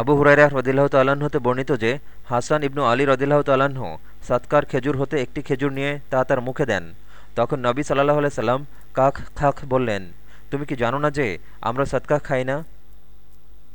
আবু হুরাইরা রদিল্লাহ তাল্লাহ্ন হতে বর্ণিত যে, হাসান ইবনু আলী রদিল্লাহ তাল্লাহ্ন সৎকার খেজুর হতে একটি খেজুর নিয়ে তা তার মুখে দেন। তখন নবী সাল্লাহ আলাই সাল্লাম, কাক খাক বললেন, তুমি কি জানো না যে, আমরা সৎকা খাই না?